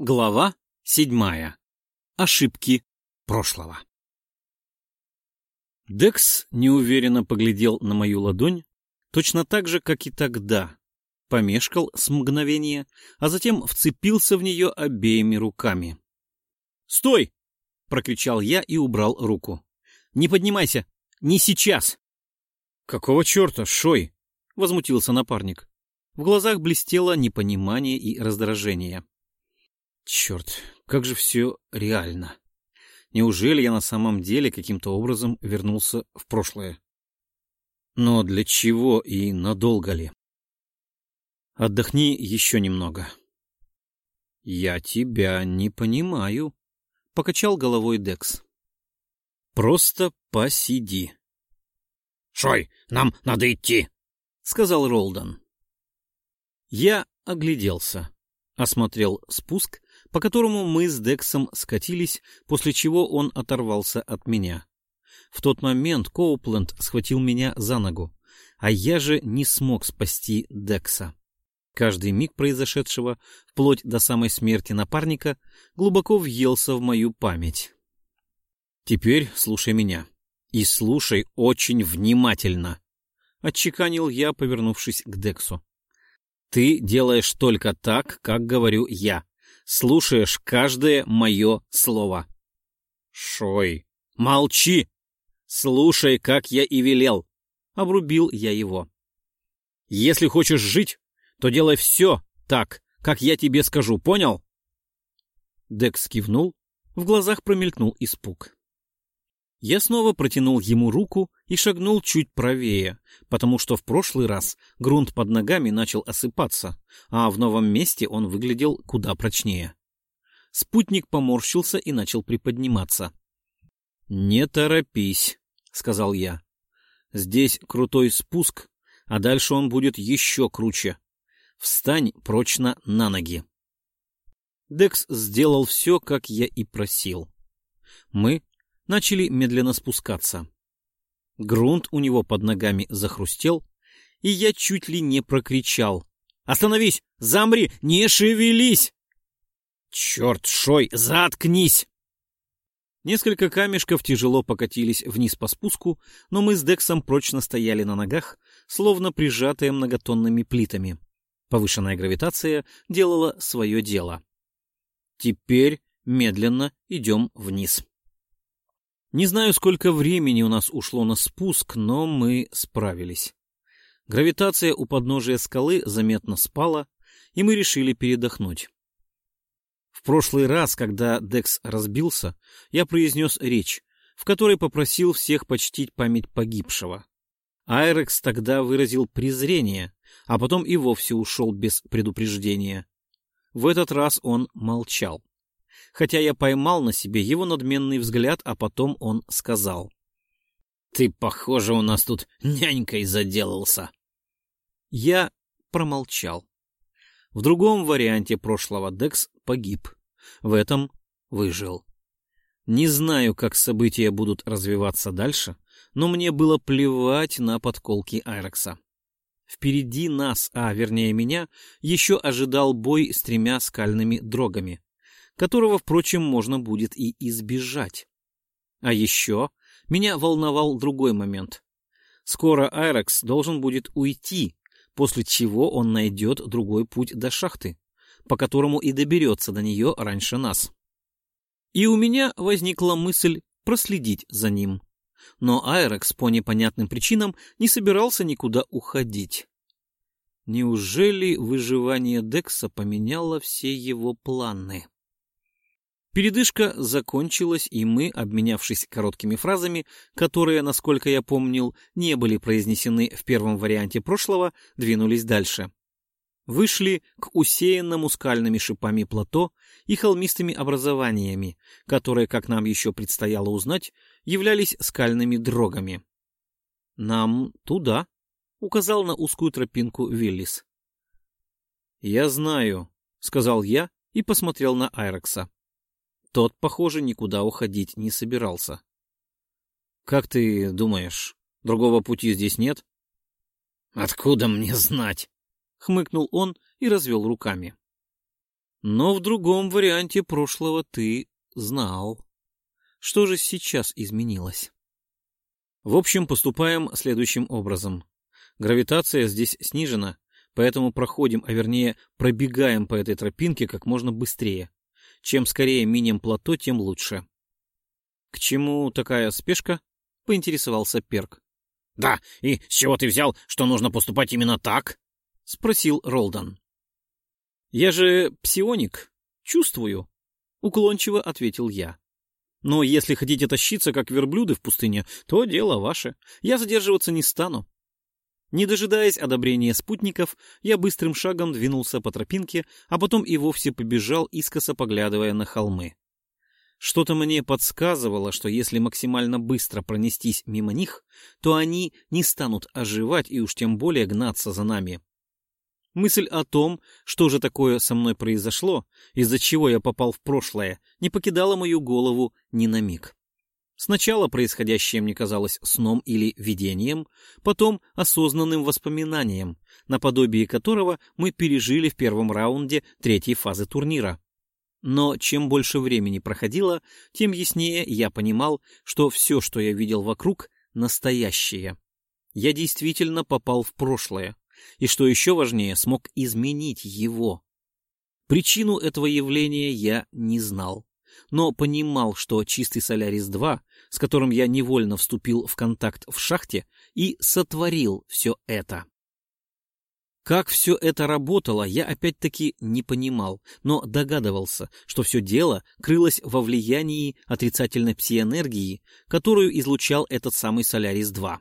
Глава седьмая. Ошибки прошлого. Декс неуверенно поглядел на мою ладонь, точно так же, как и тогда. Помешкал с мгновения, а затем вцепился в нее обеими руками. «Стой!» — прокричал я и убрал руку. «Не поднимайся! Не сейчас!» «Какого черта, Шой?» — возмутился напарник. В глазах блестело непонимание и раздражение. Черт, как же все реально. Неужели я на самом деле каким-то образом вернулся в прошлое? Но для чего и надолго ли? Отдохни еще немного. Я тебя не понимаю, покачал головой Декс. Просто посиди. Шой, нам надо идти, сказал Ролдон. Я огляделся, осмотрел спуск по которому мы с Дексом скатились, после чего он оторвался от меня. В тот момент Коупленд схватил меня за ногу, а я же не смог спасти Декса. Каждый миг произошедшего, вплоть до самой смерти напарника, глубоко въелся в мою память. «Теперь слушай меня. И слушай очень внимательно», — отчеканил я, повернувшись к Дексу. «Ты делаешь только так, как говорю я слушаешь каждое мое слово. Шой, молчи! Слушай, как я и велел. Обрубил я его. Если хочешь жить, то делай все так, как я тебе скажу, понял? Декс кивнул, в глазах промелькнул испуг. Я снова протянул ему руку и шагнул чуть правее, потому что в прошлый раз грунт под ногами начал осыпаться, а в новом месте он выглядел куда прочнее. Спутник поморщился и начал приподниматься. — Не торопись, — сказал я. — Здесь крутой спуск, а дальше он будет еще круче. Встань прочно на ноги. Декс сделал все, как я и просил. Мы начали медленно спускаться. Грунт у него под ногами захрустел, и я чуть ли не прокричал. «Остановись! Замри! Не шевелись!» «Черт, Шой, заткнись!» Несколько камешков тяжело покатились вниз по спуску, но мы с Дексом прочно стояли на ногах, словно прижатые многотонными плитами. Повышенная гравитация делала свое дело. Теперь медленно идем вниз. Не знаю, сколько времени у нас ушло на спуск, но мы справились. Гравитация у подножия скалы заметно спала, и мы решили передохнуть. В прошлый раз, когда Декс разбился, я произнес речь, в которой попросил всех почтить память погибшего. Айрекс тогда выразил презрение, а потом и вовсе ушел без предупреждения. В этот раз он молчал хотя я поймал на себе его надменный взгляд, а потом он сказал. — Ты, похоже, у нас тут нянькой заделался. Я промолчал. В другом варианте прошлого Декс погиб. В этом выжил. Не знаю, как события будут развиваться дальше, но мне было плевать на подколки Айрекса. Впереди нас, а вернее меня, еще ожидал бой с тремя скальными дрогами которого, впрочем, можно будет и избежать. А еще меня волновал другой момент. Скоро Айрекс должен будет уйти, после чего он найдет другой путь до шахты, по которому и доберется до нее раньше нас. И у меня возникла мысль проследить за ним. Но Айрекс по непонятным причинам не собирался никуда уходить. Неужели выживание Декса поменяло все его планы? Передышка закончилась, и мы, обменявшись короткими фразами, которые, насколько я помнил, не были произнесены в первом варианте прошлого, двинулись дальше. Вышли к усеянному скальными шипами плато и холмистыми образованиями, которые, как нам еще предстояло узнать, являлись скальными дрогами. «Нам туда», — указал на узкую тропинку Виллис. «Я знаю», — сказал я и посмотрел на Айрекса. Тот, похоже, никуда уходить не собирался. «Как ты думаешь, другого пути здесь нет?» «Откуда мне знать?» — хмыкнул он и развел руками. Но в другом варианте прошлого ты знал. Что же сейчас изменилось? В общем, поступаем следующим образом. Гравитация здесь снижена, поэтому проходим, а вернее пробегаем по этой тропинке как можно быстрее. Чем скорее минем плато, тем лучше. — К чему такая спешка? — поинтересовался Перк. — Да, и с чего ты взял, что нужно поступать именно так? — спросил Ролдан. — Я же псионик, чувствую, — уклончиво ответил я. Но если хотите тащиться, как верблюды в пустыне, то дело ваше. Я задерживаться не стану. Не дожидаясь одобрения спутников, я быстрым шагом двинулся по тропинке, а потом и вовсе побежал, искоса поглядывая на холмы. Что-то мне подсказывало, что если максимально быстро пронестись мимо них, то они не станут оживать и уж тем более гнаться за нами. Мысль о том, что же такое со мной произошло, из-за чего я попал в прошлое, не покидала мою голову ни на миг. Сначала происходящее мне казалось сном или видением, потом осознанным воспоминанием, наподобие которого мы пережили в первом раунде третьей фазы турнира. Но чем больше времени проходило, тем яснее я понимал, что все, что я видел вокруг, настоящее. Я действительно попал в прошлое, и, что еще важнее, смог изменить его. Причину этого явления я не знал но понимал, что чистый Солярис-2, с которым я невольно вступил в контакт в шахте, и сотворил все это. Как все это работало, я опять-таки не понимал, но догадывался, что все дело крылось во влиянии отрицательной псиэнергии, которую излучал этот самый Солярис-2.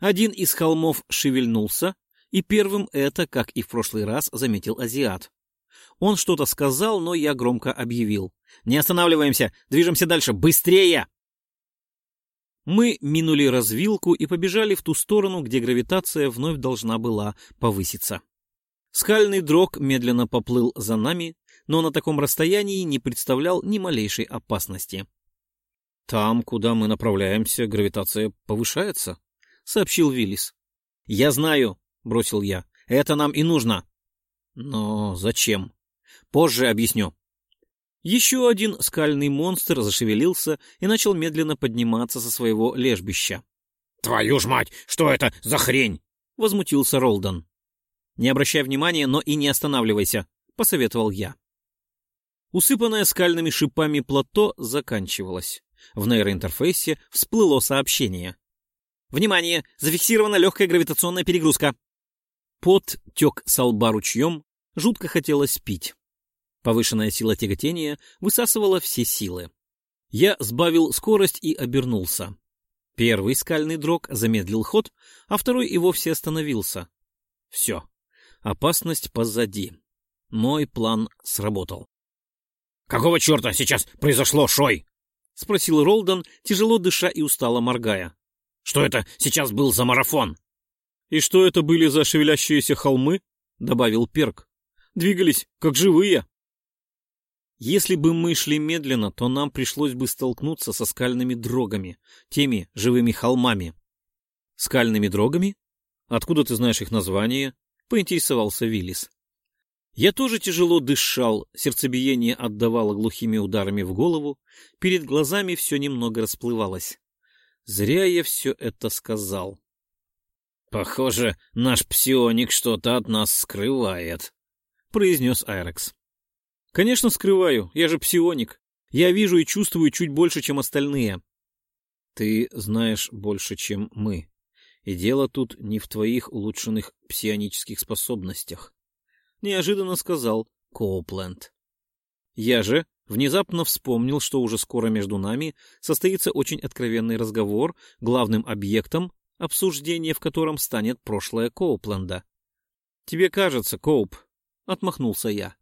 Один из холмов шевельнулся, и первым это, как и в прошлый раз, заметил азиат. Он что-то сказал, но я громко объявил. «Не останавливаемся! Движемся дальше! Быстрее!» Мы минули развилку и побежали в ту сторону, где гравитация вновь должна была повыситься. Скальный дрог медленно поплыл за нами, но на таком расстоянии не представлял ни малейшей опасности. «Там, куда мы направляемся, гравитация повышается», — сообщил Виллис. «Я знаю», — бросил я. «Это нам и нужно». «Но зачем?» Позже объясню. Еще один скальный монстр зашевелился и начал медленно подниматься со своего лежбища. «Твою ж мать, что это за хрень?» — возмутился Ролдон. «Не обращай внимания, но и не останавливайся», — посоветовал я. Усыпанное скальными шипами плато заканчивалось. В нейроинтерфейсе всплыло сообщение. «Внимание! Зафиксирована легкая гравитационная перегрузка!» Пот тек с лба ручьем, жутко хотелось пить. Повышенная сила тяготения высасывала все силы. Я сбавил скорость и обернулся. Первый скальный дрог замедлил ход, а второй и вовсе остановился. Все. Опасность позади. Мой план сработал. — Какого черта сейчас произошло, Шой? — спросил Ролдон, тяжело дыша и устало моргая. — Что это сейчас был за марафон? — И что это были за шевелящиеся холмы? — добавил Перк. — Двигались, как живые. Если бы мы шли медленно, то нам пришлось бы столкнуться со скальными дрогами, теми живыми холмами. Скальными дрогами? Откуда ты знаешь их название? Поинтересовался Виллис. Я тоже тяжело дышал, сердцебиение отдавало глухими ударами в голову, перед глазами все немного расплывалось. Зря я все это сказал. — Похоже, наш псионик что-то от нас скрывает, — произнес Айрекс. Конечно, скрываю. Я же псионик. Я вижу и чувствую чуть больше, чем остальные. Ты знаешь больше, чем мы. И дело тут не в твоих улучшенных псионических способностях. Неожиданно сказал Коупленд. Я же внезапно вспомнил, что уже скоро между нами состоится очень откровенный разговор, главным объектом обсуждения в котором станет прошлое Коупленда. — Тебе кажется, Коуп, — отмахнулся я.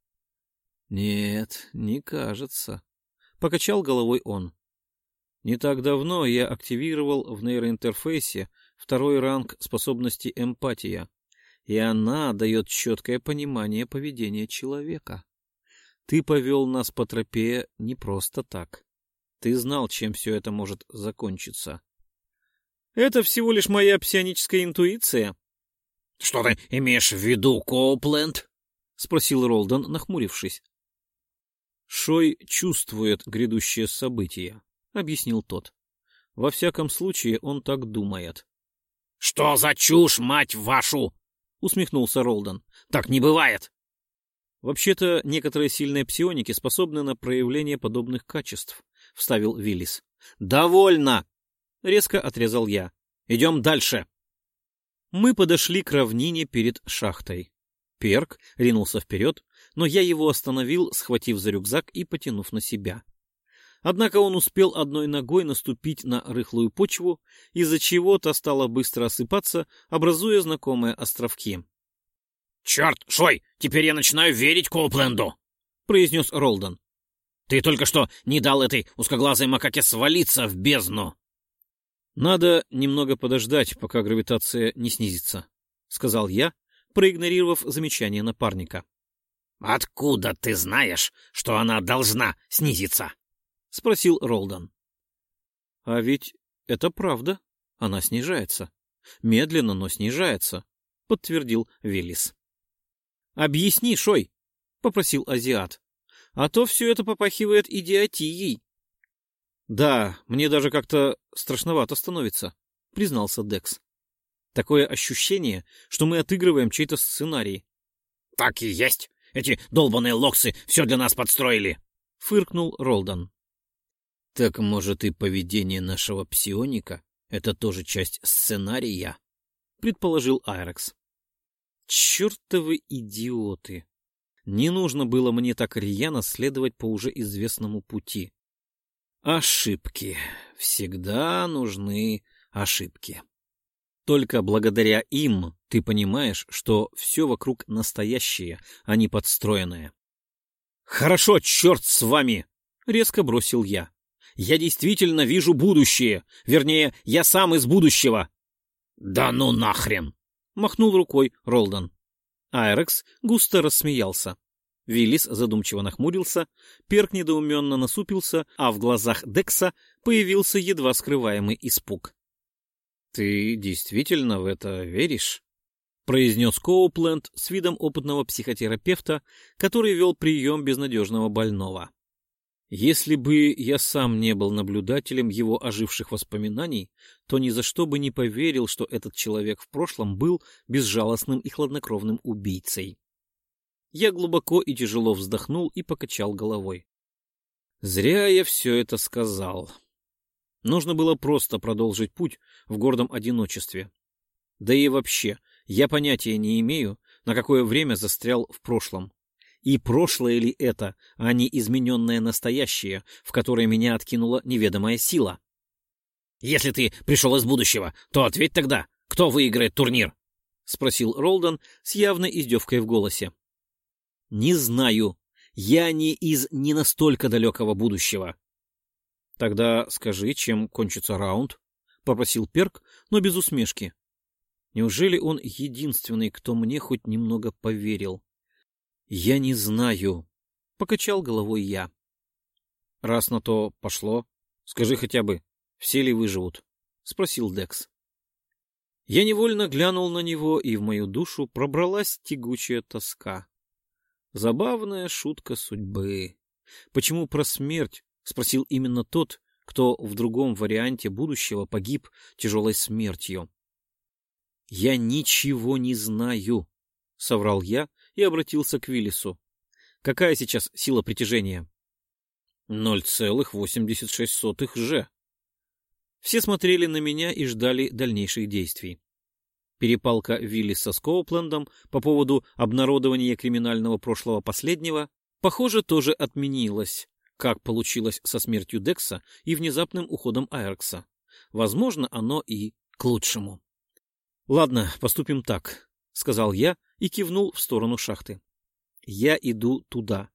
Нет, не кажется. Покачал головой он. Не так давно я активировал в нейроинтерфейсе второй ранг способности эмпатия, и она дает четкое понимание поведения человека. Ты повел нас по тропе не просто так. Ты знал, чем все это может закончиться. Это всего лишь моя псионическая интуиция. — Что ты имеешь в виду, Коупленд? — спросил Ролдон, нахмурившись. Шой чувствует грядущее событие, объяснил тот. Во всяком случае, он так думает. Что за чушь, мать вашу? усмехнулся Ролдон. Так не бывает. Вообще-то, некоторые сильные псионики способны на проявление подобных качеств, вставил Виллис. Довольно! резко отрезал я. Идем дальше. Мы подошли к равнине перед шахтой. Перк ринулся вперед, но я его остановил, схватив за рюкзак и потянув на себя. Однако он успел одной ногой наступить на рыхлую почву, из-за чего та стала быстро осыпаться, образуя знакомые островки. — Черт, Шой, теперь я начинаю верить Коупленду! — произнес Ролдон. — Ты только что не дал этой узкоглазой макаке свалиться в бездну! — Надо немного подождать, пока гравитация не снизится, — сказал я, проигнорировав замечание напарника. — Откуда ты знаешь, что она должна снизиться? — спросил Ролдон. — А ведь это правда. Она снижается. Медленно, но снижается, — подтвердил Велис. — Объясни, Шой, — попросил азиат. — А то все это попахивает идиотией. — Да, мне даже как-то страшновато становится, — признался Декс. Такое ощущение, что мы отыгрываем чей-то сценарий. — Так и есть. Эти долбаные локсы все для нас подстроили, — фыркнул Ролдон. — Так, может, и поведение нашего псионика — это тоже часть сценария? — предположил Айрекс. — Чертовы идиоты! Не нужно было мне так рьяно следовать по уже известному пути. Ошибки. Всегда нужны ошибки. Только благодаря им ты понимаешь, что все вокруг настоящее, а не подстроенное. «Хорошо, черт с вами!» — резко бросил я. «Я действительно вижу будущее. Вернее, я сам из будущего». «Да ну нахрен!» — махнул рукой Ролдон. Айрекс густо рассмеялся. Виллис задумчиво нахмурился, Перк недоуменно насупился, а в глазах Декса появился едва скрываемый испуг. «Ты действительно в это веришь?» — произнес Коупленд с видом опытного психотерапевта, который вел прием безнадежного больного. Если бы я сам не был наблюдателем его оживших воспоминаний, то ни за что бы не поверил, что этот человек в прошлом был безжалостным и хладнокровным убийцей. Я глубоко и тяжело вздохнул и покачал головой. Зря я все это сказал. Нужно было просто продолжить путь в гордом одиночестве. Да и вообще, я понятия не имею, на какое время застрял в прошлом. И прошлое ли это, а не измененное настоящее, в которое меня откинула неведомая сила? «Если ты пришел из будущего, то ответь тогда, кто выиграет турнир?» — спросил Ролдон с явной издевкой в голосе. «Не знаю. Я не из не настолько далекого будущего. Тогда скажи, чем кончится раунд? — попросил Перк, но без усмешки. Неужели он единственный, кто мне хоть немного поверил? — Я не знаю, — покачал головой я. — Раз на то пошло, скажи хотя бы, все ли выживут? — спросил Декс. Я невольно глянул на него, и в мою душу пробралась тягучая тоска. Забавная шутка судьбы. Почему про смерть — спросил именно тот, кто в другом варианте будущего погиб тяжелой смертью. — Я ничего не знаю, — соврал я и обратился к Виллису. — Какая сейчас сила притяжения? — Ноль целых восемьдесят шесть сотых же. Все смотрели на меня и ждали дальнейших действий. Перепалка Виллиса с Коуплендом по поводу обнародования криминального прошлого последнего, похоже, тоже отменилась, как получилось со смертью Декса и внезапным уходом Айрекса. Возможно, оно и к лучшему. «Ладно, поступим так», — сказал я и кивнул в сторону шахты. «Я иду туда.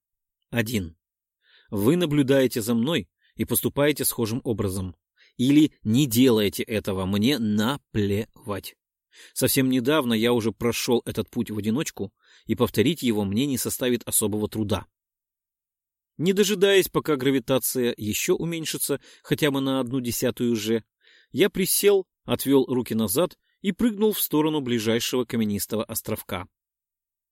Один. Вы наблюдаете за мной и поступаете схожим образом. Или не делаете этого, мне наплевать. Совсем недавно я уже прошел этот путь в одиночку, и повторить его мне не составит особого труда. Не дожидаясь, пока гравитация еще уменьшится хотя бы на одну десятую же, я присел, отвел руки назад и прыгнул в сторону ближайшего каменистого островка.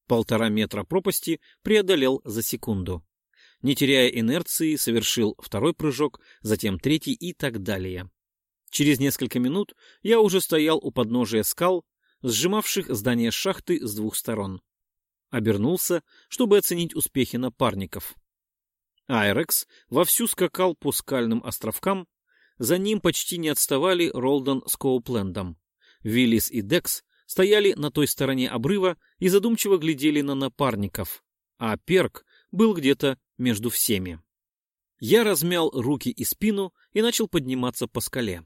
Полтора метра пропасти преодолел за секунду. Не теряя инерции, совершил второй прыжок, затем третий и так далее. Через несколько минут я уже стоял у подножия скал, сжимавших здание шахты с двух сторон. Обернулся, чтобы оценить успехи напарников. Айрекс вовсю скакал по скальным островкам, за ним почти не отставали Ролдон с Коуплендом. Виллис и Декс стояли на той стороне обрыва и задумчиво глядели на напарников, а Перк был где-то между всеми. Я размял руки и спину и начал подниматься по скале.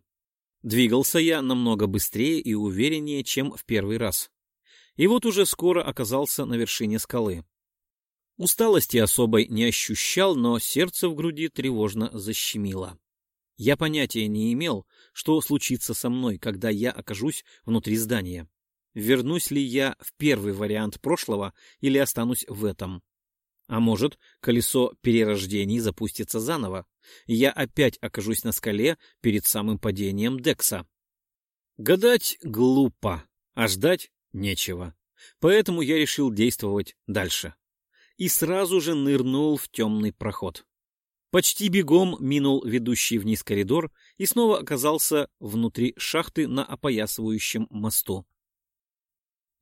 Двигался я намного быстрее и увереннее, чем в первый раз. И вот уже скоро оказался на вершине скалы. Усталости особой не ощущал, но сердце в груди тревожно защемило. Я понятия не имел, что случится со мной, когда я окажусь внутри здания. Вернусь ли я в первый вариант прошлого или останусь в этом? А может, колесо перерождений запустится заново, и я опять окажусь на скале перед самым падением Декса. Гадать глупо, а ждать нечего. Поэтому я решил действовать дальше. И сразу же нырнул в темный проход. Почти бегом минул ведущий вниз коридор и снова оказался внутри шахты на опоясывающем мосту.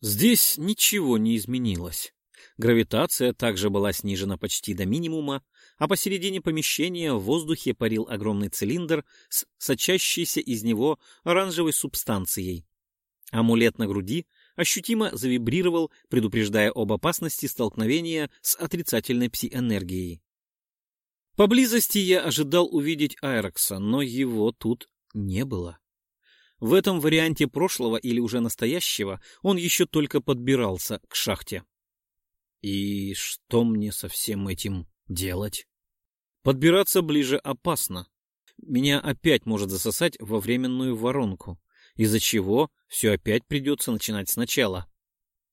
Здесь ничего не изменилось. Гравитация также была снижена почти до минимума, а посередине помещения в воздухе парил огромный цилиндр с сочащейся из него оранжевой субстанцией. Амулет на груди ощутимо завибрировал, предупреждая об опасности столкновения с отрицательной пси-энергией. Поблизости я ожидал увидеть Айрекса, но его тут не было. В этом варианте прошлого или уже настоящего он еще только подбирался к шахте. И что мне со всем этим делать? Подбираться ближе опасно. Меня опять может засосать во временную воронку, из-за чего все опять придется начинать сначала.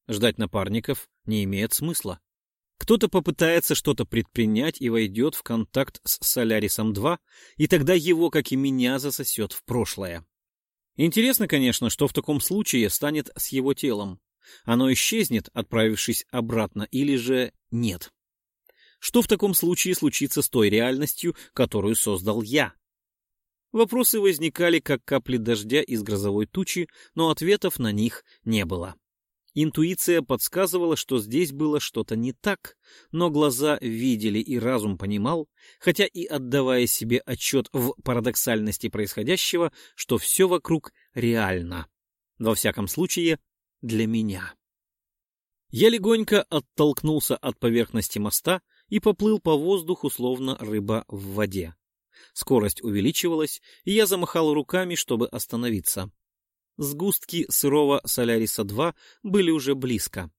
Ждать напарников не имеет смысла. Кто-то попытается что-то предпринять и войдет в контакт с Солярисом-2, и тогда его, как и меня, засосет в прошлое. Интересно, конечно, что в таком случае станет с его телом. Оно исчезнет, отправившись обратно, или же нет? Что в таком случае случится с той реальностью, которую создал я? Вопросы возникали, как капли дождя из грозовой тучи, но ответов на них не было. Интуиция подсказывала, что здесь было что-то не так, но глаза видели и разум понимал, хотя и отдавая себе отчет в парадоксальности происходящего, что все вокруг реально. Во всяком случае, для меня. Я легонько оттолкнулся от поверхности моста и поплыл по воздуху, словно рыба в воде. Скорость увеличивалась, и я замахал руками, чтобы остановиться. Сгустки сырого Соляриса-2 были уже близко.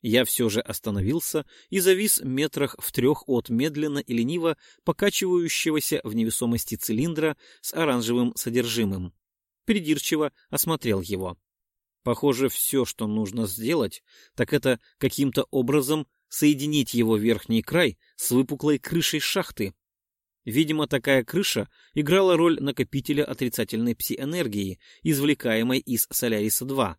Я все же остановился и завис метрах в трех от медленно и лениво покачивающегося в невесомости цилиндра с оранжевым содержимым. Придирчиво осмотрел его. Похоже, все, что нужно сделать, так это каким-то образом соединить его верхний край с выпуклой крышей шахты, Видимо, такая крыша играла роль накопителя отрицательной пси-энергии, извлекаемой из Соляриса-2,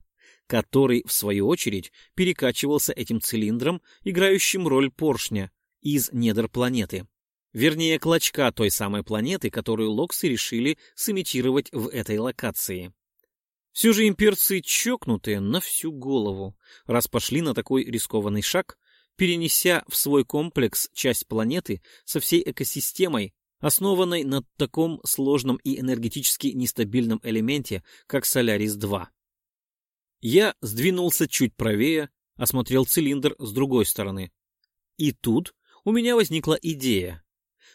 который, в свою очередь, перекачивался этим цилиндром, играющим роль поршня, из недр планеты. Вернее, клочка той самой планеты, которую локсы решили сымитировать в этой локации. Все же имперцы чокнутые на всю голову, раз пошли на такой рискованный шаг, перенеся в свой комплекс часть планеты со всей экосистемой, основанной на таком сложном и энергетически нестабильном элементе, как Солярис-2. Я сдвинулся чуть правее, осмотрел цилиндр с другой стороны. И тут у меня возникла идея.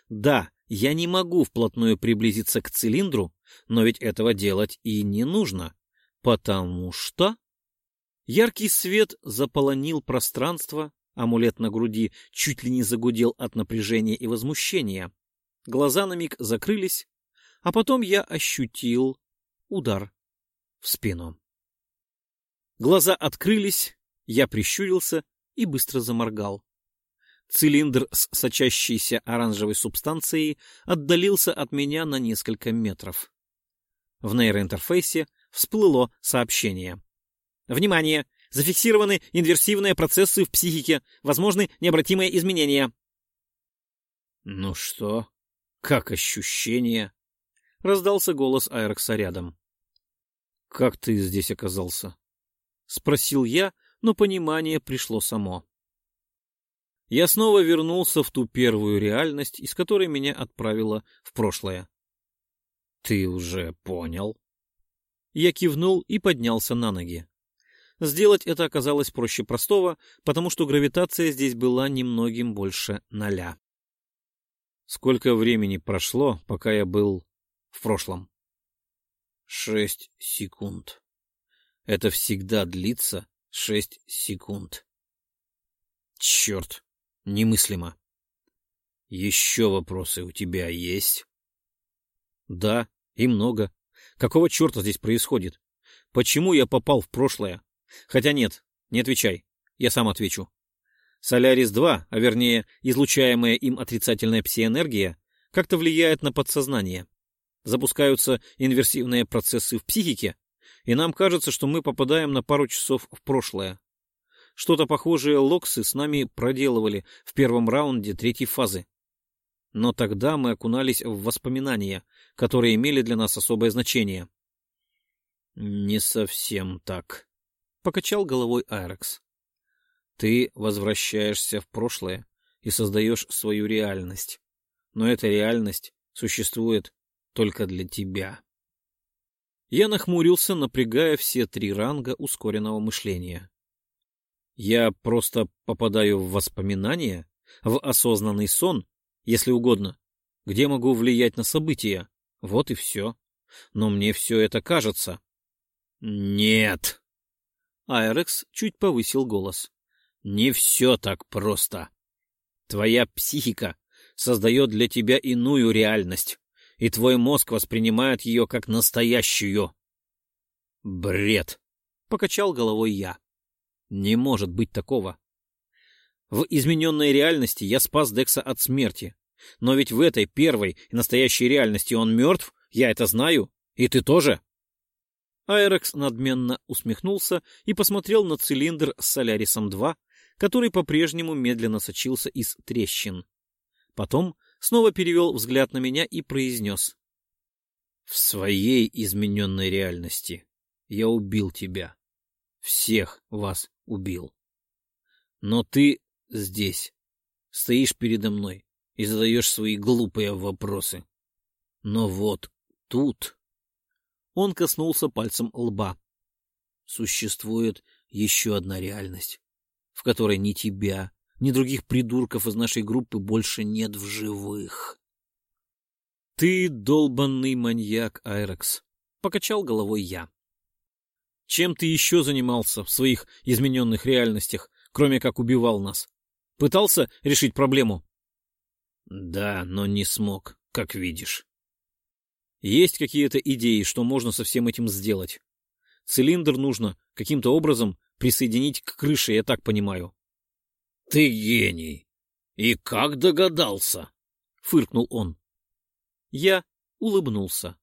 Да, я не могу вплотную приблизиться к цилиндру, но ведь этого делать и не нужно, потому что... Яркий свет заполонил пространство, амулет на груди чуть ли не загудел от напряжения и возмущения. Глаза на миг закрылись, а потом я ощутил удар в спину. Глаза открылись, я прищурился и быстро заморгал. Цилиндр с сочащейся оранжевой субстанцией отдалился от меня на несколько метров. В нейроинтерфейсе всплыло сообщение. «Внимание! Зафиксированы инверсивные процессы в психике. Возможны необратимые изменения. Ну что? Как ощущение? Раздался голос Айрекса рядом. Как ты здесь оказался? Спросил я, но понимание пришло само. Я снова вернулся в ту первую реальность, из которой меня отправило в прошлое. Ты уже понял? Я кивнул и поднялся на ноги. Сделать это оказалось проще простого, потому что гравитация здесь была немногим больше ноля. Сколько времени прошло, пока я был в прошлом? Шесть секунд. Это всегда длится шесть секунд. Черт, немыслимо. Еще вопросы у тебя есть? Да, и много. Какого черта здесь происходит? Почему я попал в прошлое? Хотя нет, не отвечай. Я сам отвечу. Солярис-2, а вернее, излучаемая им отрицательная псиэнергия, как-то влияет на подсознание. Запускаются инверсивные процессы в психике, и нам кажется, что мы попадаем на пару часов в прошлое. Что-то похожее локсы с нами проделывали в первом раунде третьей фазы. Но тогда мы окунались в воспоминания, которые имели для нас особое значение. «Не совсем так», — покачал головой Айрекс. «Ты возвращаешься в прошлое и создаешь свою реальность. Но эта реальность существует только для тебя». Я нахмурился, напрягая все три ранга ускоренного мышления. Я просто попадаю в воспоминания, в осознанный сон, если угодно, где могу влиять на события. Вот и все. Но мне все это кажется. Нет. Айрекс чуть повысил голос. Не все так просто. Твоя психика создает для тебя иную реальность, и твой мозг воспринимает ее как настоящую. Бред. Покачал головой я. Не может быть такого. В измененной реальности я спас Декса от смерти. Но ведь в этой первой настоящей реальности он мертв, я это знаю, и ты тоже. Айрекс надменно усмехнулся и посмотрел на цилиндр с Солярисом-2, который по-прежнему медленно сочился из трещин. Потом снова перевел взгляд на меня и произнес. — В своей измененной реальности я убил тебя. Всех вас убил. Но ты здесь, стоишь передо мной и задаешь свои глупые вопросы. Но вот тут... Он коснулся пальцем лба. Существует еще одна реальность, в которой ни тебя, ни других придурков из нашей группы больше нет в живых. — Ты долбанный маньяк, Айрекс, — покачал головой я. — Чем ты еще занимался в своих измененных реальностях, кроме как убивал нас? Пытался решить проблему? Да, но не смог, как видишь. Есть какие-то идеи, что можно со всем этим сделать? Цилиндр нужно каким-то образом присоединить к крыше, я так понимаю. Ты гений! И как догадался? Фыркнул он. Я улыбнулся.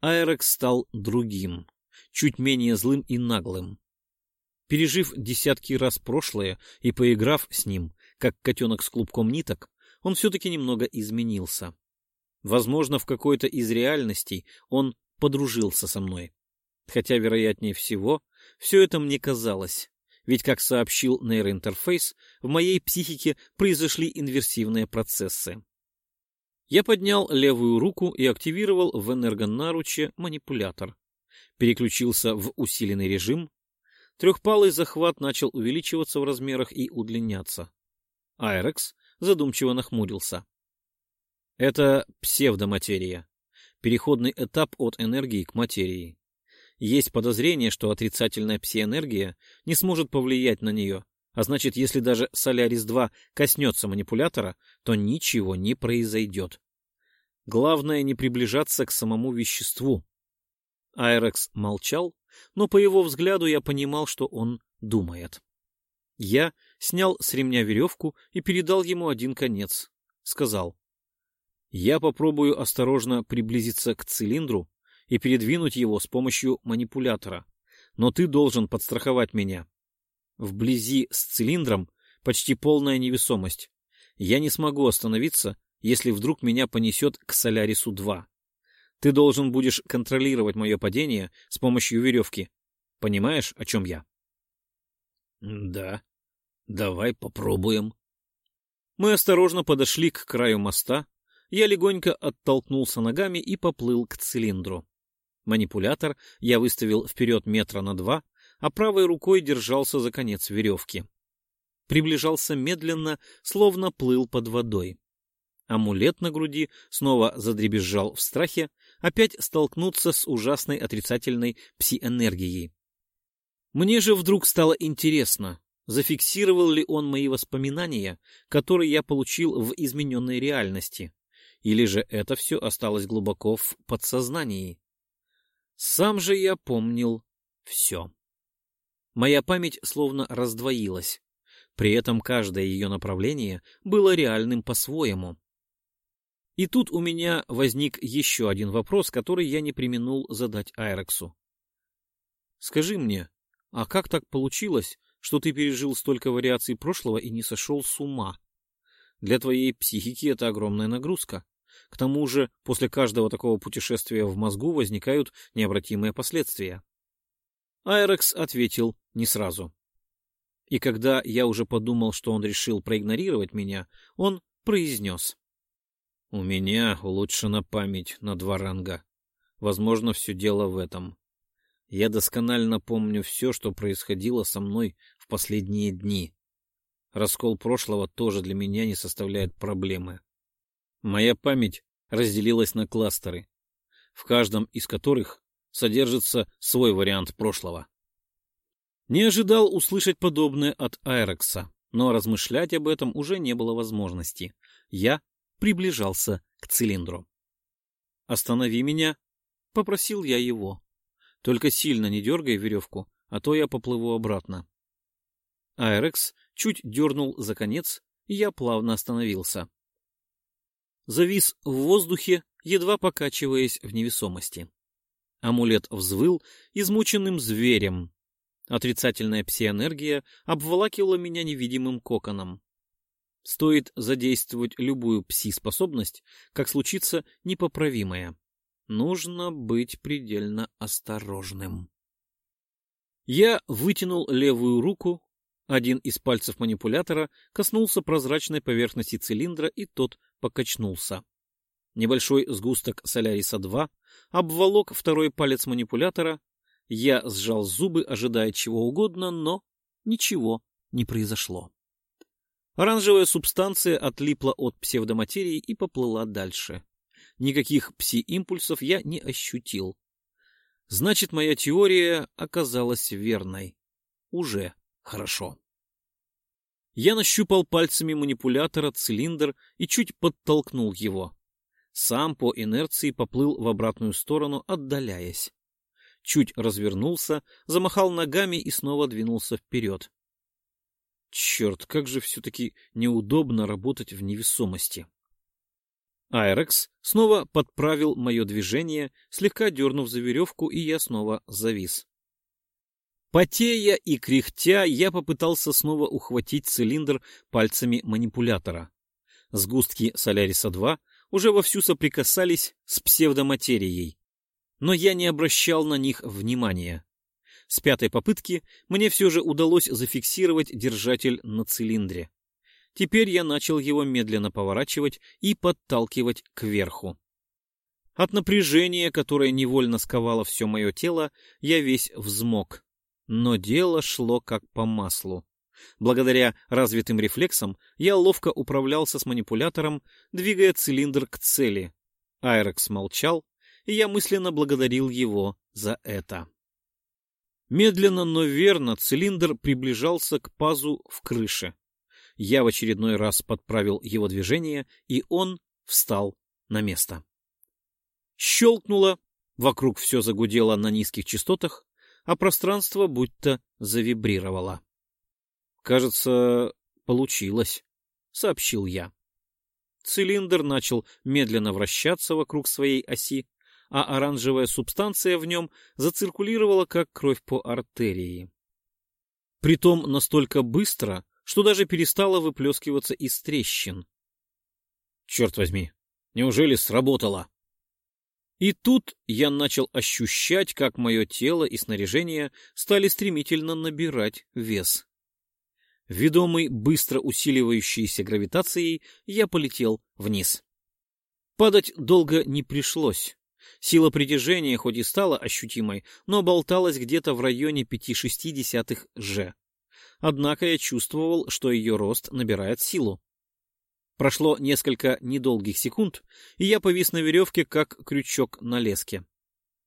Аэрекс стал другим, чуть менее злым и наглым. Пережив десятки раз прошлое и поиграв с ним, как котенок с клубком ниток, он все-таки немного изменился. Возможно, в какой-то из реальностей он подружился со мной. Хотя, вероятнее всего, все это мне казалось. Ведь, как сообщил нейроинтерфейс, в моей психике произошли инверсивные процессы. Я поднял левую руку и активировал в энергонаруче манипулятор. Переключился в усиленный режим, Трехпалый захват начал увеличиваться в размерах и удлиняться. Айрекс задумчиво нахмурился. Это псевдоматерия. Переходный этап от энергии к материи. Есть подозрение, что отрицательная псиэнергия не сможет повлиять на нее, а значит, если даже Солярис-2 коснется манипулятора, то ничего не произойдет. Главное не приближаться к самому веществу. Айрекс молчал, но по его взгляду я понимал, что он думает. Я снял с ремня веревку и передал ему один конец. Сказал. Я попробую осторожно приблизиться к цилиндру и передвинуть его с помощью манипулятора. Но ты должен подстраховать меня. Вблизи с цилиндром почти полная невесомость. Я не смогу остановиться, если вдруг меня понесет к Солярису-2. Ты должен будешь контролировать мое падение с помощью веревки. Понимаешь, о чем я? — Да. Давай попробуем. Мы осторожно подошли к краю моста. Я легонько оттолкнулся ногами и поплыл к цилиндру. Манипулятор я выставил вперед метра на два, а правой рукой держался за конец веревки. Приближался медленно, словно плыл под водой. Амулет на груди снова задребезжал в страхе, опять столкнуться с ужасной отрицательной пси-энергией. Мне же вдруг стало интересно, зафиксировал ли он мои воспоминания, которые я получил в измененной реальности, или же это все осталось глубоко в подсознании. Сам же я помнил все. Моя память словно раздвоилась. При этом каждое ее направление было реальным по-своему. И тут у меня возник еще один вопрос, который я не применул задать Айрексу. «Скажи мне, а как так получилось, что ты пережил столько вариаций прошлого и не сошел с ума? Для твоей психики это огромная нагрузка. К тому же после каждого такого путешествия в мозгу возникают необратимые последствия. Айрекс ответил не сразу. И когда я уже подумал, что он решил проигнорировать меня, он произнес. «У меня улучшена память на два ранга. Возможно, все дело в этом. Я досконально помню все, что происходило со мной в последние дни. Раскол прошлого тоже для меня не составляет проблемы. Моя память разделилась на кластеры, в каждом из которых содержится свой вариант прошлого. Не ожидал услышать подобное от Айрекса, но размышлять об этом уже не было возможности. Я приближался к цилиндру. «Останови меня», — попросил я его. «Только сильно не дергай веревку, а то я поплыву обратно». Айрекс чуть дернул за конец, и я плавно остановился. Завис в воздухе, едва покачиваясь в невесомости. Амулет взвыл измученным зверем. Отрицательная псиэнергия обволакивала меня невидимым коконом. Стоит задействовать любую пси-способность, как случится непоправимое. Нужно быть предельно осторожным. Я вытянул левую руку, один из пальцев манипулятора коснулся прозрачной поверхности цилиндра, и тот покачнулся. Небольшой сгусток Соляриса-2 обволок второй палец манипулятора. Я сжал зубы, ожидая чего угодно, но ничего не произошло. Оранжевая субстанция отлипла от псевдоматерии и поплыла дальше. Никаких пси-импульсов я не ощутил. Значит, моя теория оказалась верной. Уже хорошо. Я нащупал пальцами манипулятора цилиндр и чуть подтолкнул его сам по инерции поплыл в обратную сторону, отдаляясь. Чуть развернулся, замахал ногами и снова двинулся вперед. Черт, как же все-таки неудобно работать в невесомости. Айрекс снова подправил мое движение, слегка дернув за веревку, и я снова завис. Потея и кряхтя, я попытался снова ухватить цилиндр пальцами манипулятора. Сгустки Соляриса-2 уже вовсю соприкасались с псевдоматерией. Но я не обращал на них внимания. С пятой попытки мне все же удалось зафиксировать держатель на цилиндре. Теперь я начал его медленно поворачивать и подталкивать кверху. От напряжения, которое невольно сковало все мое тело, я весь взмок. Но дело шло как по маслу. Благодаря развитым рефлексам я ловко управлялся с манипулятором, двигая цилиндр к цели. Айрекс молчал, и я мысленно благодарил его за это. Медленно, но верно цилиндр приближался к пазу в крыше. Я в очередной раз подправил его движение, и он встал на место. Щелкнуло, вокруг все загудело на низких частотах, а пространство будто завибрировало. «Кажется, получилось», — сообщил я. Цилиндр начал медленно вращаться вокруг своей оси, а оранжевая субстанция в нем зациркулировала, как кровь по артерии. Притом настолько быстро, что даже перестала выплескиваться из трещин. Черт возьми, неужели сработало? И тут я начал ощущать, как мое тело и снаряжение стали стремительно набирать вес. Ведомый быстро усиливающейся гравитацией, я полетел вниз. Падать долго не пришлось. Сила притяжения хоть и стала ощутимой, но болталась где-то в районе 5,6 ж. Однако я чувствовал, что ее рост набирает силу. Прошло несколько недолгих секунд, и я повис на веревке, как крючок на леске.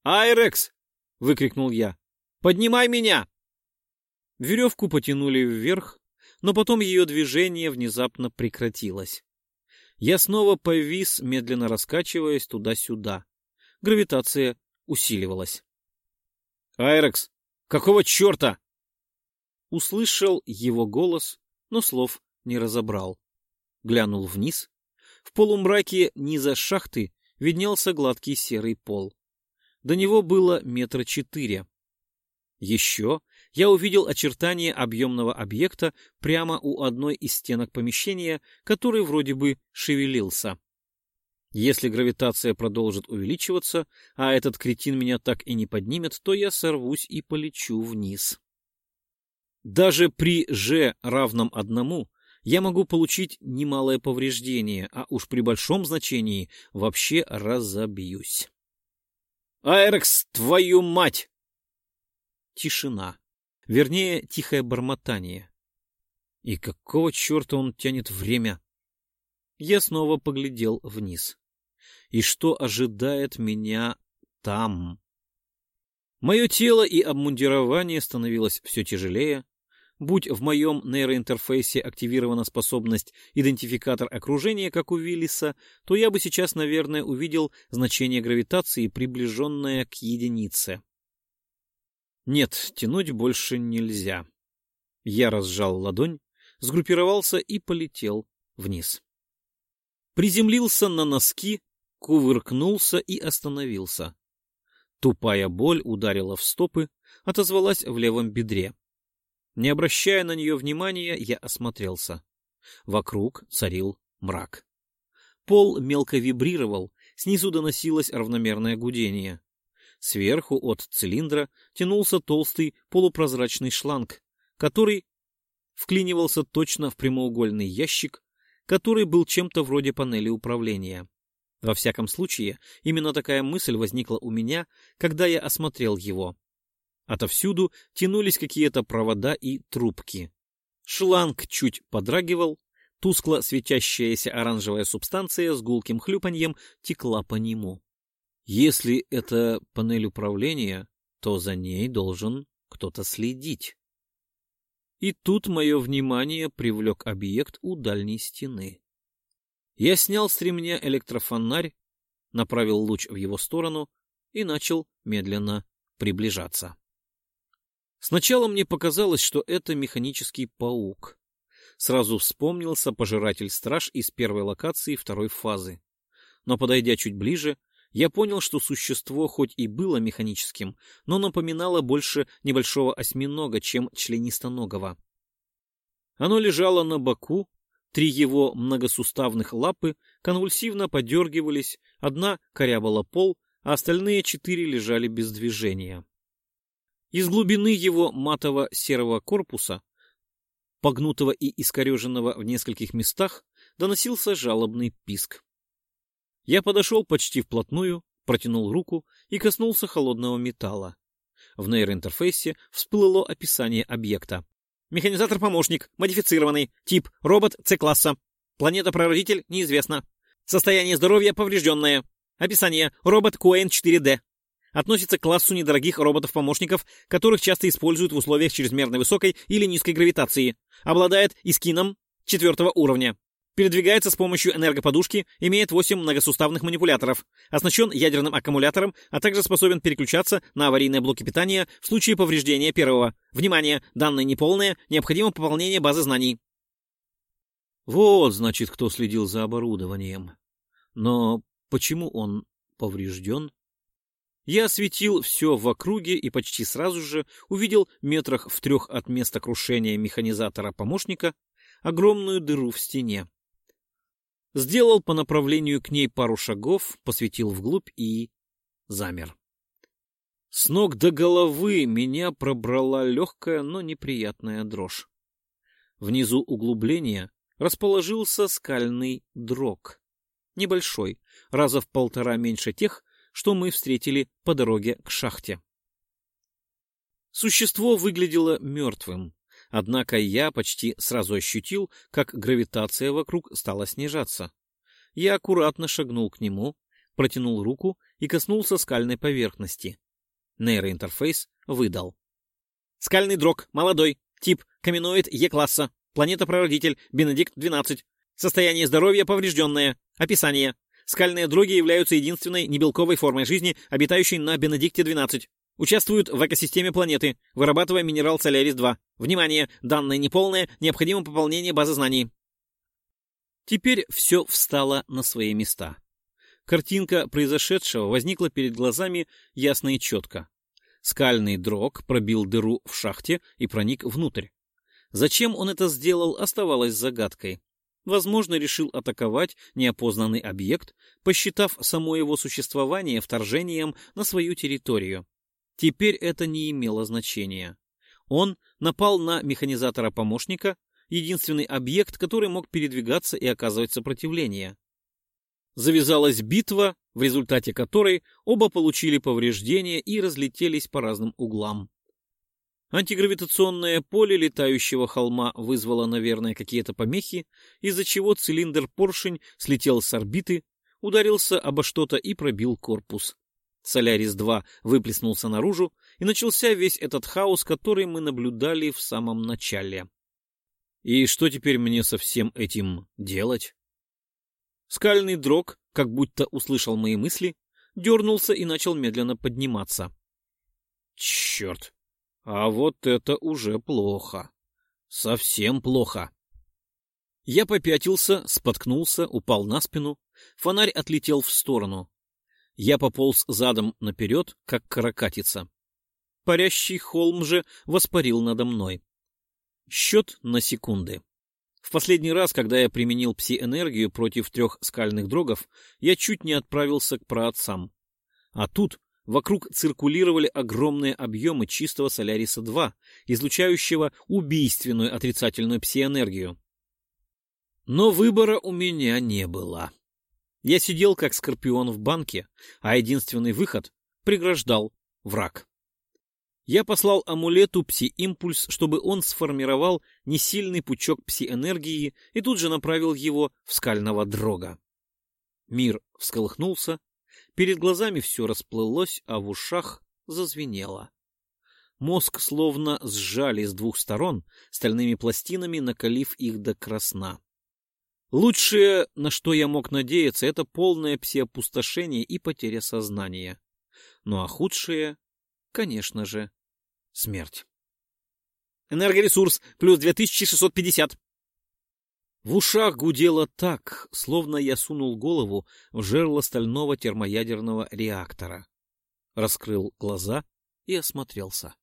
«Айрекс!» — выкрикнул я. «Поднимай меня!» Веревку потянули вверх, но потом ее движение внезапно прекратилось. Я снова повис, медленно раскачиваясь туда-сюда. Гравитация усиливалась. «Айрекс, какого черта?» Услышал его голос, но слов не разобрал глянул вниз. В полумраке низа шахты виднелся гладкий серый пол. До него было метра четыре. Еще я увидел очертания объемного объекта прямо у одной из стенок помещения, который вроде бы шевелился. Если гравитация продолжит увеличиваться, а этот кретин меня так и не поднимет, то я сорвусь и полечу вниз. Даже при g равном одному я могу получить немалое повреждение, а уж при большом значении вообще разобьюсь. «Айрекс, твою мать!» Тишина. Вернее, тихое бормотание. И какого черта он тянет время? Я снова поглядел вниз. И что ожидает меня там? Мое тело и обмундирование становилось все тяжелее, Будь в моем нейроинтерфейсе активирована способность идентификатор окружения, как у Виллиса, то я бы сейчас, наверное, увидел значение гравитации, приближенное к единице. Нет, тянуть больше нельзя. Я разжал ладонь, сгруппировался и полетел вниз. Приземлился на носки, кувыркнулся и остановился. Тупая боль ударила в стопы, отозвалась в левом бедре. Не обращая на нее внимания, я осмотрелся. Вокруг царил мрак. Пол мелко вибрировал, снизу доносилось равномерное гудение. Сверху от цилиндра тянулся толстый полупрозрачный шланг, который вклинивался точно в прямоугольный ящик, который был чем-то вроде панели управления. Во всяком случае, именно такая мысль возникла у меня, когда я осмотрел его. Отовсюду тянулись какие-то провода и трубки. Шланг чуть подрагивал, тускло светящаяся оранжевая субстанция с гулким хлюпаньем текла по нему. Если это панель управления, то за ней должен кто-то следить. И тут мое внимание привлек объект у дальней стены. Я снял с ремня электрофонарь, направил луч в его сторону и начал медленно приближаться. Сначала мне показалось, что это механический паук. Сразу вспомнился пожиратель-страж из первой локации второй фазы. Но, подойдя чуть ближе, я понял, что существо хоть и было механическим, но напоминало больше небольшого осьминога, чем членистоногого. Оно лежало на боку, три его многосуставных лапы конвульсивно подергивались, одна корябала пол, а остальные четыре лежали без движения. Из глубины его матово-серого корпуса, погнутого и искореженного в нескольких местах, доносился жалобный писк. Я подошел почти вплотную, протянул руку и коснулся холодного металла. В нейроинтерфейсе всплыло описание объекта. Механизатор-помощник, модифицированный, тип робот С-класса. Планета-прародитель неизвестна. Состояние здоровья поврежденное. Описание. Робот Куэйн-4D относится к классу недорогих роботов-помощников, которых часто используют в условиях чрезмерно высокой или низкой гравитации. Обладает искином четвертого уровня. Передвигается с помощью энергоподушки, имеет 8 многосуставных манипуляторов, оснащен ядерным аккумулятором, а также способен переключаться на аварийные блоки питания в случае повреждения первого. Внимание! Данные неполные, необходимо пополнение базы знаний. Вот, значит, кто следил за оборудованием. Но почему он поврежден? Я осветил все в округе и почти сразу же увидел метрах в трех от места крушения механизатора-помощника огромную дыру в стене. Сделал по направлению к ней пару шагов, посветил вглубь и замер. С ног до головы меня пробрала легкая, но неприятная дрожь. Внизу углубления расположился скальный дрог. Небольшой, раза в полтора меньше тех, что мы встретили по дороге к шахте. Существо выглядело мертвым, однако я почти сразу ощутил, как гравитация вокруг стала снижаться. Я аккуратно шагнул к нему, протянул руку и коснулся скальной поверхности. Нейроинтерфейс выдал. Скальный дрог, молодой, тип каменоид Е-класса, планета-прародитель, Бенедикт-12. Состояние здоровья поврежденное. Описание. Скальные дроги являются единственной небелковой формой жизни, обитающей на Бенедикте-12. Участвуют в экосистеме планеты, вырабатывая минерал Солярис-2. Внимание! Данные неполные, необходимо пополнение базы знаний. Теперь все встало на свои места. Картинка произошедшего возникла перед глазами ясно и четко. Скальный дрог пробил дыру в шахте и проник внутрь. Зачем он это сделал, оставалось загадкой. Возможно, решил атаковать неопознанный объект, посчитав само его существование вторжением на свою территорию. Теперь это не имело значения. Он напал на механизатора-помощника, единственный объект, который мог передвигаться и оказывать сопротивление завязалась битва, в результате которой оба получили повреждения и разлетелись по разным углам. Антигравитационное поле летающего холма вызвало, наверное, какие-то помехи, из-за чего цилиндр-поршень слетел с орбиты, ударился обо что-то и пробил корпус. Солярис-2 выплеснулся наружу, и начался весь этот хаос, который мы наблюдали в самом начале. И что теперь мне со всем этим делать? Скальный дрог, как будто услышал мои мысли, дернулся и начал медленно подниматься. Черт! А вот это уже плохо. Совсем плохо. Я попятился, споткнулся, упал на спину. Фонарь отлетел в сторону. Я пополз задом наперед, как каракатица. Парящий холм же воспарил надо мной. Счет на секунды. В последний раз, когда я применил пси-энергию против трех скальных дрогов, я чуть не отправился к праотцам. А тут вокруг циркулировали огромные объемы чистого Соляриса-2, излучающего убийственную отрицательную пси-энергию. Но выбора у меня не было. Я сидел как скорпион в банке, а единственный выход преграждал враг. Я послал амулету пси-импульс, чтобы он сформировал несильный пучок пси-энергии и тут же направил его в скального дрога. Мир всколыхнулся, перед глазами все расплылось, а в ушах зазвенело. Мозг словно сжали с двух сторон стальными пластинами, накалив их до красна. Лучшее, на что я мог надеяться, это полное пси-опустошение и потеря сознания. Ну а худшее, конечно же, смерть. Энергоресурс плюс 2650. В ушах гудело так, словно я сунул голову в жерло стального термоядерного реактора. Раскрыл глаза и осмотрелся.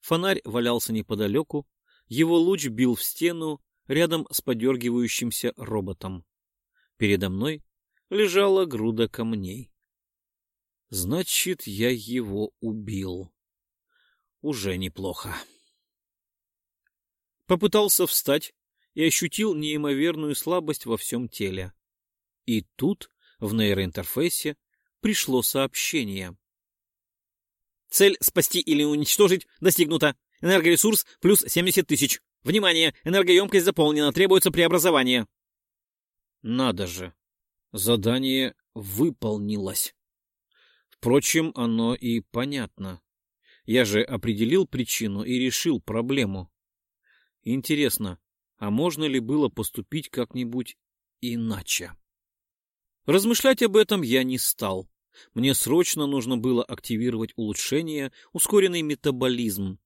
Фонарь валялся неподалеку, его луч бил в стену рядом с подергивающимся роботом. Передо мной лежала груда камней. Значит, я его убил уже неплохо. Попытался встать и ощутил неимоверную слабость во всем теле. И тут в нейроинтерфейсе пришло сообщение. Цель спасти или уничтожить достигнута. Энергоресурс плюс 70 тысяч. Внимание! Энергоемкость заполнена. Требуется преобразование. Надо же. Задание выполнилось. Впрочем, оно и понятно. Я же определил причину и решил проблему. Интересно, а можно ли было поступить как-нибудь иначе? Размышлять об этом я не стал. Мне срочно нужно было активировать улучшение, ускоренный метаболизм.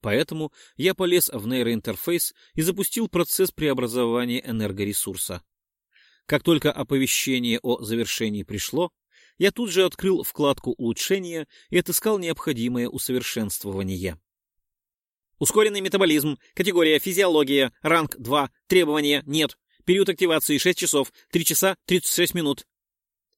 Поэтому я полез в нейроинтерфейс и запустил процесс преобразования энергоресурса. Как только оповещение о завершении пришло, Я тут же открыл вкладку улучшения и отыскал необходимое усовершенствование. Ускоренный метаболизм, категория физиология, ранг 2, требования нет, период активации 6 часов, 3 часа 36 минут.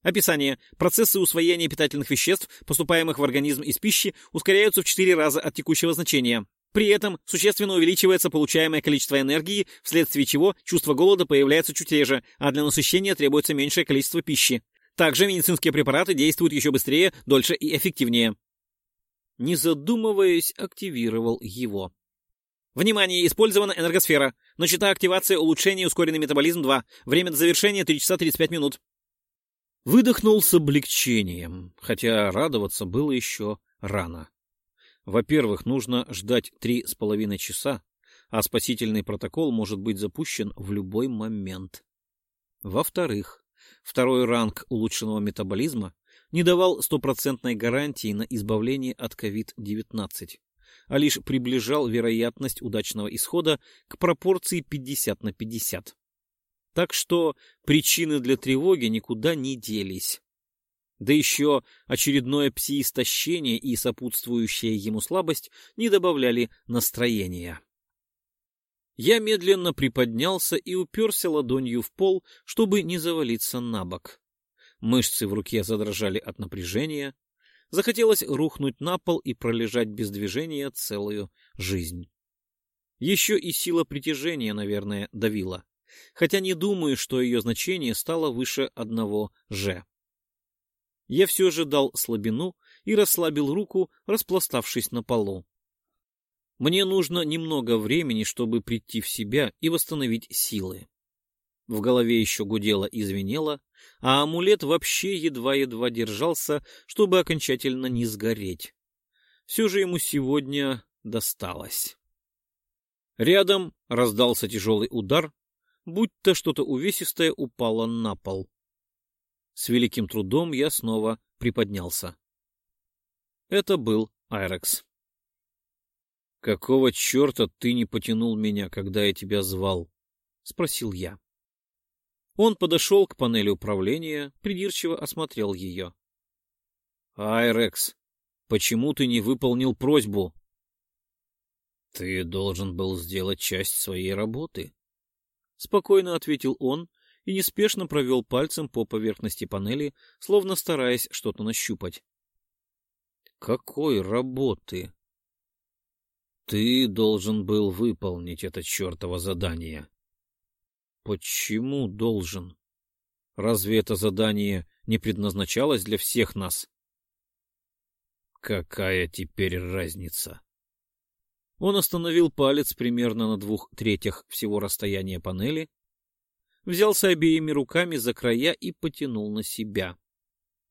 Описание. Процессы усвоения питательных веществ, поступаемых в организм из пищи, ускоряются в 4 раза от текущего значения. При этом существенно увеличивается получаемое количество энергии, вследствие чего чувство голода появляется чуть реже, а для насыщения требуется меньшее количество пищи. Также медицинские препараты действуют еще быстрее, дольше и эффективнее. Не задумываясь, активировал его. Внимание, использована энергосфера. Начата активация улучшения ускоренный метаболизм 2. Время до завершения 3 часа 35 минут. Выдохнул с облегчением, хотя радоваться было еще рано. Во-первых, нужно ждать три с половиной часа, а спасительный протокол может быть запущен в любой момент. Во-вторых, второй ранг улучшенного метаболизма не давал стопроцентной гарантии на избавление от COVID-19, а лишь приближал вероятность удачного исхода к пропорции 50 на 50. Так что причины для тревоги никуда не делись. Да еще очередное пси-истощение и сопутствующая ему слабость не добавляли настроения. Я медленно приподнялся и уперся ладонью в пол, чтобы не завалиться на бок. Мышцы в руке задрожали от напряжения. Захотелось рухнуть на пол и пролежать без движения целую жизнь. Еще и сила притяжения, наверное, давила хотя не думаю, что ее значение стало выше одного «ж». Я все же дал слабину и расслабил руку, распластавшись на полу. Мне нужно немного времени, чтобы прийти в себя и восстановить силы. В голове еще гудело и звенело, а амулет вообще едва-едва держался, чтобы окончательно не сгореть. Все же ему сегодня досталось. Рядом раздался тяжелый удар, будто что-то увесистое упало на пол. С великим трудом я снова приподнялся. Это был Айрекс. «Какого черта ты не потянул меня, когда я тебя звал?» — спросил я. Он подошел к панели управления, придирчиво осмотрел ее. «Айрекс, почему ты не выполнил просьбу?» «Ты должен был сделать часть своей работы», — спокойно ответил он и неспешно провел пальцем по поверхности панели, словно стараясь что-то нащупать. «Какой работы?» «Ты должен был выполнить это чертово задание». «Почему должен? Разве это задание не предназначалось для всех нас?» «Какая теперь разница?» Он остановил палец примерно на двух третях всего расстояния панели, взялся обеими руками за края и потянул на себя.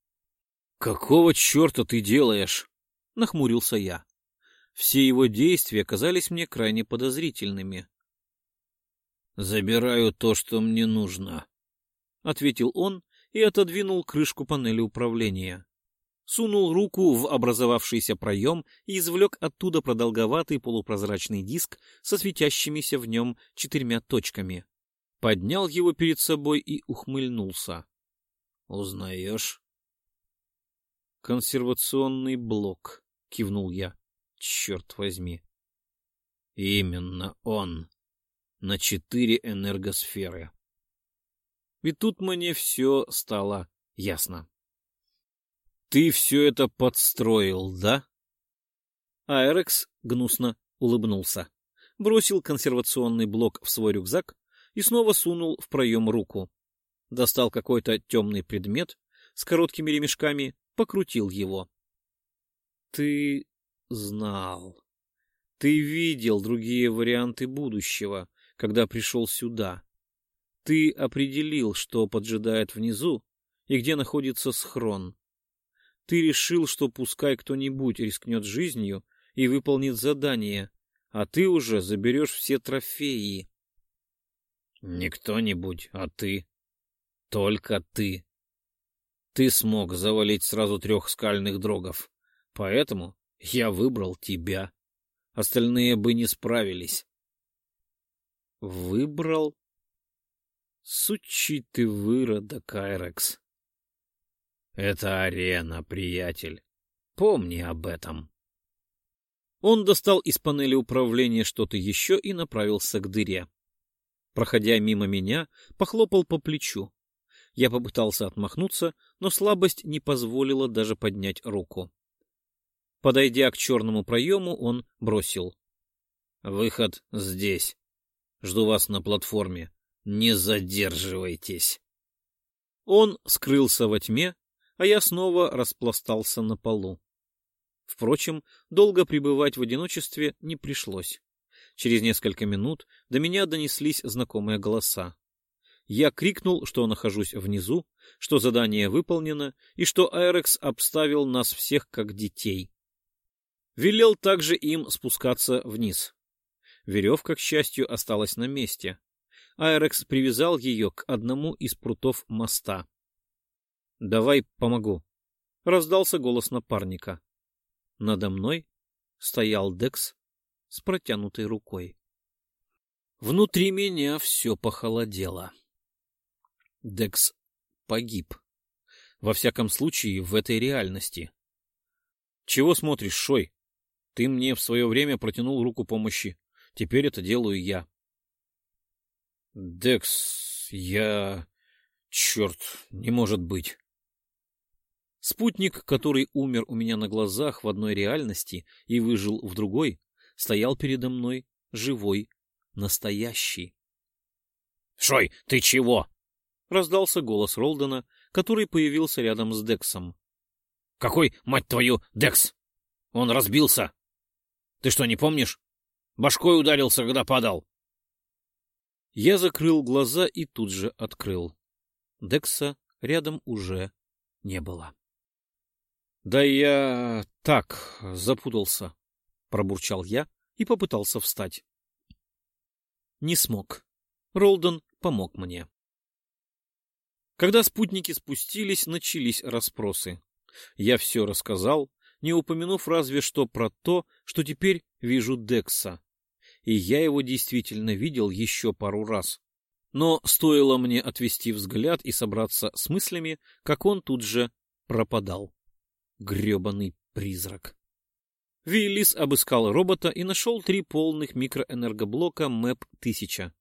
— Какого черта ты делаешь? — нахмурился я. Все его действия казались мне крайне подозрительными. — Забираю то, что мне нужно, — ответил он и отодвинул крышку панели управления сунул руку в образовавшийся проем и извлек оттуда продолговатый полупрозрачный диск со светящимися в нем четырьмя точками. Поднял его перед собой и ухмыльнулся. — Узнаешь? — Консервационный блок, — кивнул я. — Черт возьми. — Именно он. На четыре энергосферы. И тут мне все стало ясно. Ты все это подстроил, да? Айрекс гнусно улыбнулся, бросил консервационный блок в свой рюкзак и снова сунул в проем руку. Достал какой-то темный предмет с короткими ремешками, покрутил его. Ты знал. Ты видел другие варианты будущего, когда пришел сюда. Ты определил, что поджидает внизу и где находится схрон. Ты решил, что пускай кто-нибудь рискнет жизнью и выполнит задание, а ты уже заберешь все трофеи. Не кто-нибудь, а ты. Только ты. Ты смог завалить сразу трех скальных дрогов, поэтому я выбрал тебя. Остальные бы не справились. Выбрал? Сучи ты выродок, Айрекс. Это арена, приятель. Помни об этом. Он достал из панели управления что-то еще и направился к дыре. Проходя мимо меня, похлопал по плечу. Я попытался отмахнуться, но слабость не позволила даже поднять руку. Подойдя к черному проему, он бросил. — Выход здесь. Жду вас на платформе. Не задерживайтесь. Он скрылся во тьме, а я снова распластался на полу. Впрочем, долго пребывать в одиночестве не пришлось. Через несколько минут до меня донеслись знакомые голоса. Я крикнул, что нахожусь внизу, что задание выполнено и что Айрекс обставил нас всех как детей. Велел также им спускаться вниз. Веревка, к счастью, осталась на месте. Айрекс привязал ее к одному из прутов моста. — Давай помогу, — раздался голос напарника. Надо мной стоял Декс с протянутой рукой. Внутри меня все похолодело. Декс погиб. Во всяком случае, в этой реальности. — Чего смотришь, Шой? Ты мне в свое время протянул руку помощи. Теперь это делаю я. — Декс, я... Черт, не может быть. Спутник, который умер у меня на глазах в одной реальности и выжил в другой, стоял передо мной живой, настоящий. — Шой, ты чего? — раздался голос Ролдена, который появился рядом с Дексом. — Какой, мать твою, Декс? Он разбился. Ты что, не помнишь? Башкой ударился, когда падал. Я закрыл глаза и тут же открыл. Декса рядом уже не было. — Да я так запутался, — пробурчал я и попытался встать. Не смог. Ролден помог мне. Когда спутники спустились, начались расспросы. Я все рассказал, не упомянув разве что про то, что теперь вижу Декса. И я его действительно видел еще пару раз. Но стоило мне отвести взгляд и собраться с мыслями, как он тут же пропадал. Гребаный призрак. Виллис обыскал робота и нашел три полных микроэнергоблока МЭП-1000.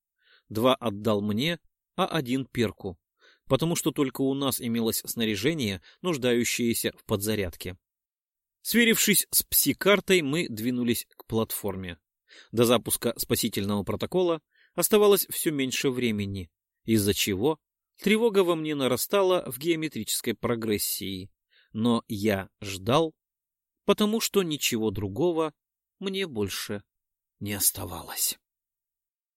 Два отдал мне, а один Перку, потому что только у нас имелось снаряжение, нуждающееся в подзарядке. Сверившись с пси-картой, мы двинулись к платформе. До запуска спасительного протокола оставалось все меньше времени, из-за чего тревога во мне нарастала в геометрической прогрессии. Но я ждал, потому что ничего другого мне больше не оставалось.